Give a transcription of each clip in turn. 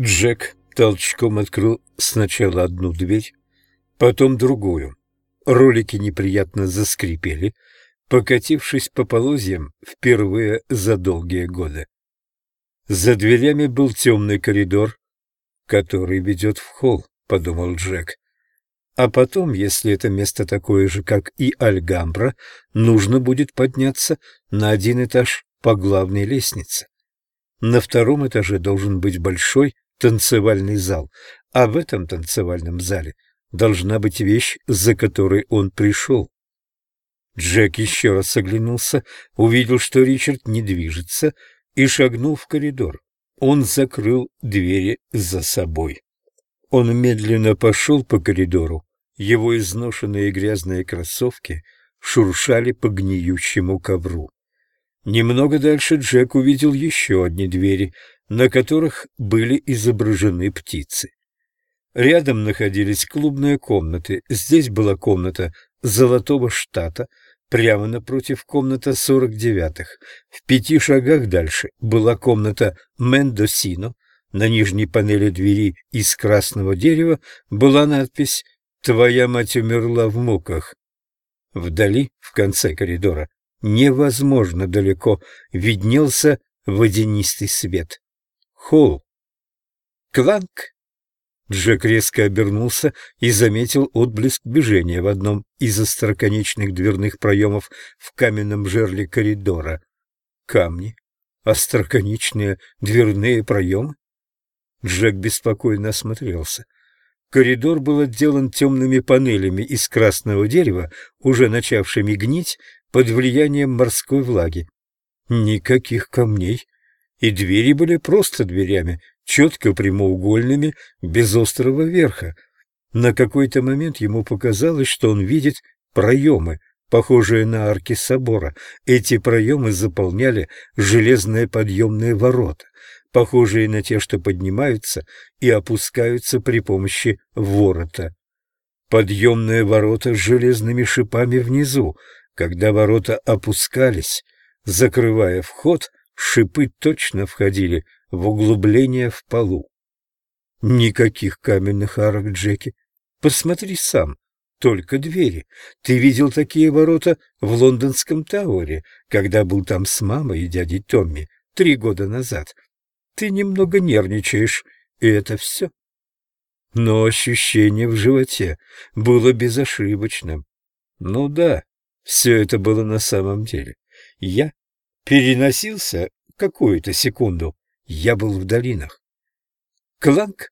Джек толчком открыл сначала одну дверь, потом другую. Ролики неприятно заскрипели, покатившись по полозьям впервые за долгие годы. За дверями был темный коридор, который ведет в холл, подумал Джек. А потом, если это место такое же, как и Альгамбра, нужно будет подняться на один этаж по главной лестнице. На втором этаже должен быть большой танцевальный зал, а в этом танцевальном зале должна быть вещь, за которой он пришел. Джек еще раз оглянулся, увидел, что Ричард не движется, и шагнул в коридор. Он закрыл двери за собой. Он медленно пошел по коридору. Его изношенные грязные кроссовки шуршали по гниющему ковру. Немного дальше Джек увидел еще одни двери, на которых были изображены птицы. Рядом находились клубные комнаты. Здесь была комната Золотого Штата, прямо напротив комната 49-х. В пяти шагах дальше была комната Мендосино. На нижней панели двери из красного дерева была надпись «Твоя мать умерла в муках». Вдали, в конце коридора, невозможно далеко, виднелся водянистый свет. Холл. Кланк! Джек резко обернулся и заметил отблеск движения в одном из остроконечных дверных проемов в каменном жерле коридора. Камни, остроконечные дверные проемы? Джек беспокойно осмотрелся. Коридор был отделан темными панелями из красного дерева, уже начавшими гнить под влиянием морской влаги. Никаких камней, и двери были просто дверями, четко прямоугольными, без острого верха. На какой-то момент ему показалось, что он видит проемы, похожие на арки собора. Эти проемы заполняли железные подъемные ворота, похожие на те, что поднимаются и опускаются при помощи ворота. Подъемные ворота с железными шипами внизу. Когда ворота опускались, закрывая вход, шипы точно входили в углубление в полу. Никаких каменных арок, Джеки. Посмотри сам, только двери. Ты видел такие ворота в лондонском Тауэре, когда был там с мамой и дядей Томми три года назад. Ты немного нервничаешь, и это все. Но ощущение в животе было безошибочным. Ну да, все это было на самом деле. Я переносился какую-то секунду я был в долинах. Кланк!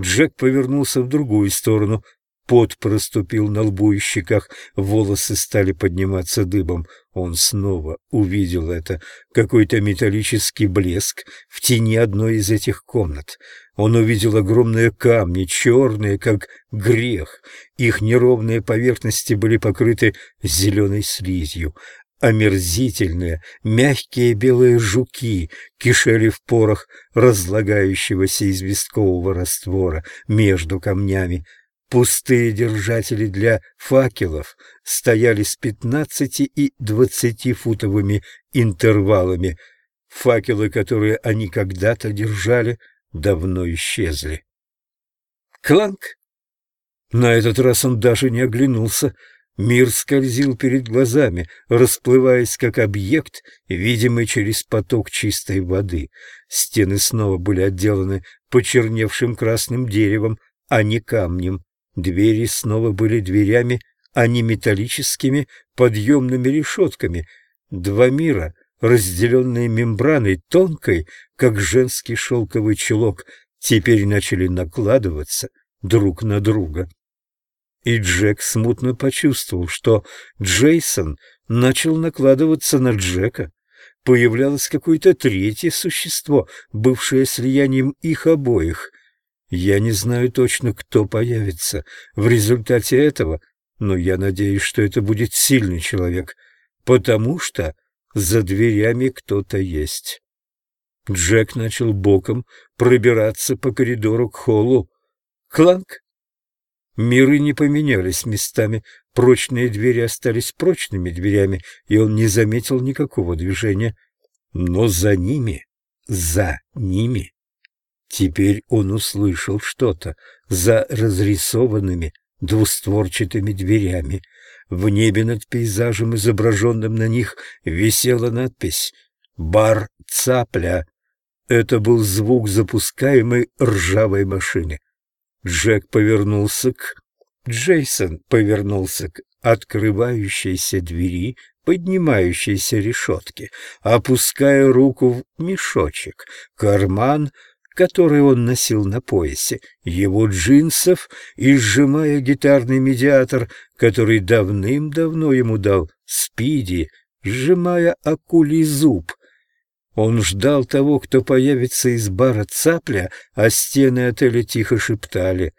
Джек повернулся в другую сторону. Пот проступил на лбу и щеках, волосы стали подниматься дыбом. Он снова увидел это, какой-то металлический блеск в тени одной из этих комнат. Он увидел огромные камни, черные, как грех. Их неровные поверхности были покрыты зеленой слизью. Омерзительные, мягкие белые жуки кишели в порах разлагающегося известкового раствора между камнями. Пустые держатели для факелов стояли с пятнадцати и двадцатифутовыми интервалами. Факелы, которые они когда-то держали, давно исчезли. Кланк! На этот раз он даже не оглянулся. Мир скользил перед глазами, расплываясь как объект, видимый через поток чистой воды. Стены снова были отделаны почерневшим красным деревом, а не камнем. Двери снова были дверями, а не металлическими подъемными решетками. Два мира, разделенные мембраной тонкой, как женский шелковый чулок, теперь начали накладываться друг на друга. И Джек смутно почувствовал, что Джейсон начал накладываться на Джека. Появлялось какое-то третье существо, бывшее слиянием их обоих. Я не знаю точно, кто появится в результате этого, но я надеюсь, что это будет сильный человек, потому что за дверями кто-то есть. Джек начал боком пробираться по коридору к холлу. Кланк! Миры не поменялись местами, прочные двери остались прочными дверями, и он не заметил никакого движения. Но за ними, за ними Теперь он услышал что-то за разрисованными двустворчатыми дверями. В небе над пейзажем, изображенным на них, висела надпись «Бар Цапля». Это был звук запускаемой ржавой машины. Джек повернулся к... Джейсон повернулся к открывающейся двери, поднимающейся решетке, опуская руку в мешочек, карман, который он носил на поясе, его джинсов и сжимая гитарный медиатор, который давным-давно ему дал Спиди, сжимая акулий зуб. Он ждал того, кто появится из бара цапля, а стены отеля тихо шептали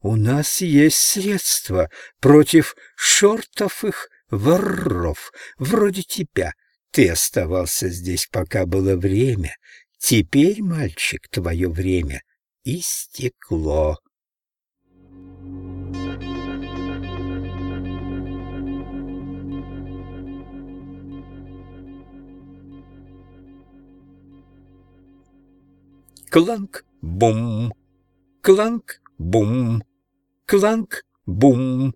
«У нас есть средства против шортовых воров, вроде тебя». Ты оставался здесь, пока было время, Теперь, мальчик, твое время истекло. Кланк-бум, кланк-бум, кланк-бум.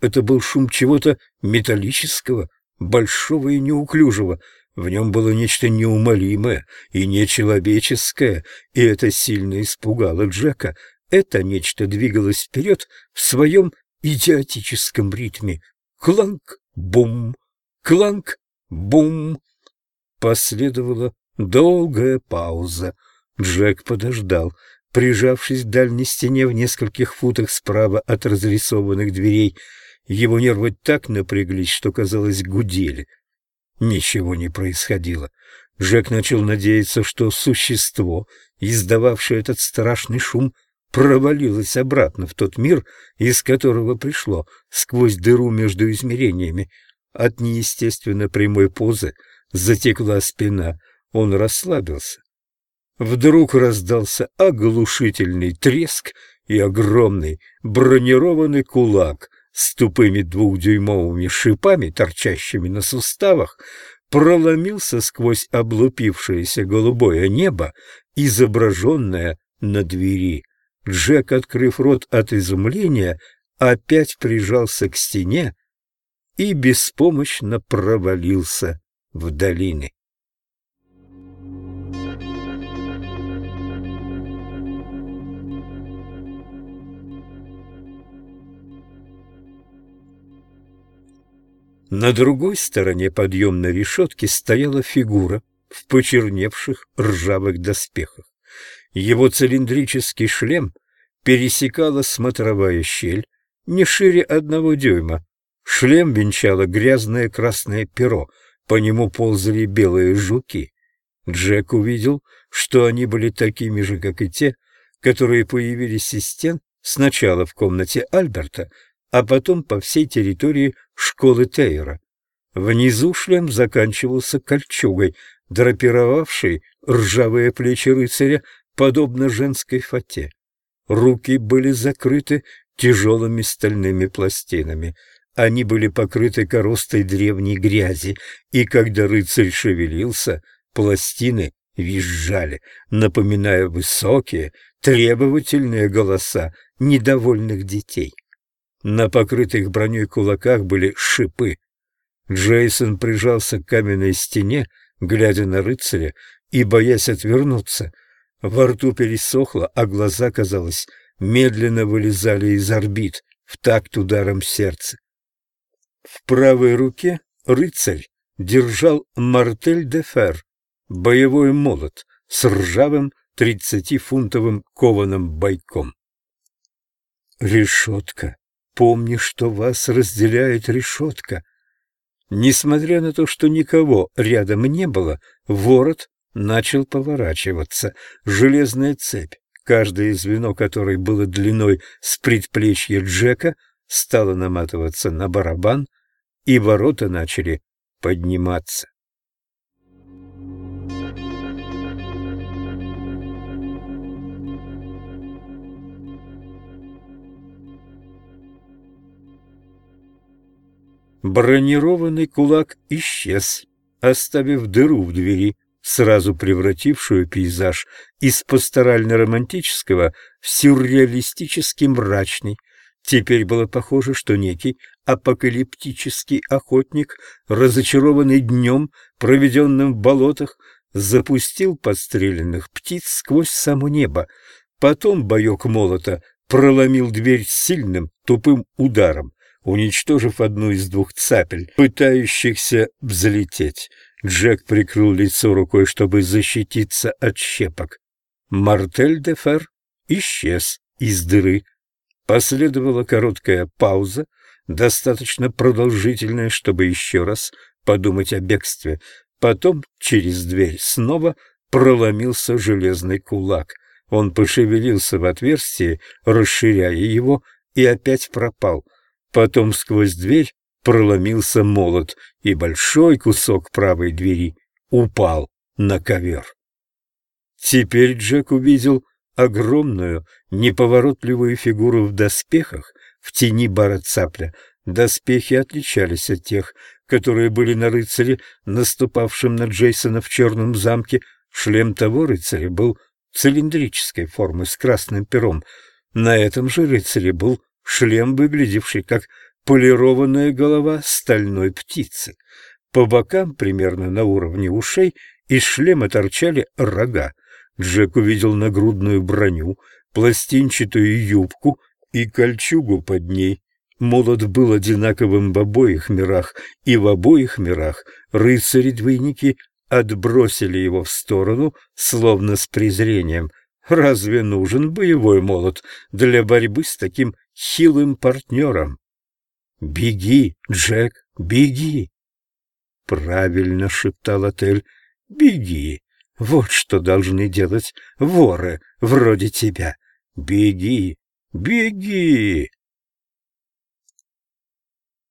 Это был шум чего-то металлического, большого и неуклюжего — в нем было нечто неумолимое и нечеловеческое, и это сильно испугало Джека. Это нечто двигалось вперед в своем идиотическом ритме. Кланк-бум, кланк-бум. Последовала долгая пауза. Джек подождал, прижавшись к дальней стене в нескольких футах справа от разрисованных дверей. Его нервы так напряглись, что, казалось, гудели — Ничего не происходило. Джек начал надеяться, что существо, издававшее этот страшный шум, провалилось обратно в тот мир, из которого пришло, сквозь дыру между измерениями. От неестественно прямой позы затекла спина, он расслабился. Вдруг раздался оглушительный треск, и огромный бронированный кулак с тупыми двухдюймовыми шипами, торчащими на суставах, проломился сквозь облупившееся голубое небо, изображенное на двери. Джек, открыв рот от изумления, опять прижался к стене и беспомощно провалился в долины. На другой стороне подъемной решетки стояла фигура в почерневших ржавых доспехах. Его цилиндрический шлем пересекала смотровая щель не шире одного дюйма. Шлем венчало грязное красное перо, по нему ползали белые жуки. Джек увидел, что они были такими же, как и те, которые появились из стен сначала в комнате Альберта, а потом по всей территории школы Тейра. Внизу шлем заканчивался кольчугой, драпировавшей ржавые плечи рыцаря, подобно женской фате. Руки были закрыты тяжелыми стальными пластинами. Они были покрыты коростой древней грязи, и когда рыцарь шевелился, пластины визжали, напоминая высокие, требовательные голоса недовольных детей. На покрытых броней кулаках были шипы. Джейсон прижался к каменной стене, глядя на рыцаря и боясь отвернуться. Во рту пересохло, а глаза, казалось, медленно вылезали из орбит в такт ударом сердца. В правой руке рыцарь держал мартель де фер, боевой молот с ржавым тридцатифунтовым кованым бойком. Решетка Помни, что вас разделяет решетка. Несмотря на то, что никого рядом не было, ворот начал поворачиваться. Железная цепь, каждое звено которой было длиной с предплечья Джека, стала наматываться на барабан, и ворота начали подниматься. Бронированный кулак исчез, оставив дыру в двери сразу превратившую пейзаж из пасторально-романтического в сюрреалистически мрачный. Теперь было похоже, что некий апокалиптический охотник, разочарованный днем, проведенным в болотах, запустил подстреленных птиц сквозь само небо. Потом боек молота проломил дверь сильным тупым ударом, уничтожив одну из двух цапель, пытающихся взлететь. Джек прикрыл лицо рукой, чтобы защититься от щепок. Мартель де Фер исчез из дыры. Последовала короткая пауза, достаточно продолжительная, чтобы еще раз подумать о бегстве. Потом через дверь снова проломился железный кулак. Он пошевелился в отверстии, расширяя его, и опять пропал. Потом сквозь дверь проломился молот, и большой кусок правой двери упал на ковер. Теперь Джек увидел огромную, неповоротливую фигуру в доспехах в тени бара цапля. Доспехи отличались от тех, которые были на рыцаре, наступавшем на Джейсона в черном замке. Шлем того рыцаря был цилиндрической формы с красным пером. На этом же рыцаре был шлем, выглядевший как полированная голова стальной птицы. По бокам, примерно на уровне ушей, из шлема торчали рога. Джек увидел нагрудную броню, пластинчатую юбку и кольчугу под ней. Молот был одинаковым в обоих мирах, и в обоих мирах рыцари-двойники отбросили его в сторону, словно с презрением. Разве нужен боевой молот для борьбы с таким хилым партнером? «Беги, Джек, беги!» «Правильно», — шептал отель, — «беги! Вот что должны делать воры вроде тебя! Беги, беги!»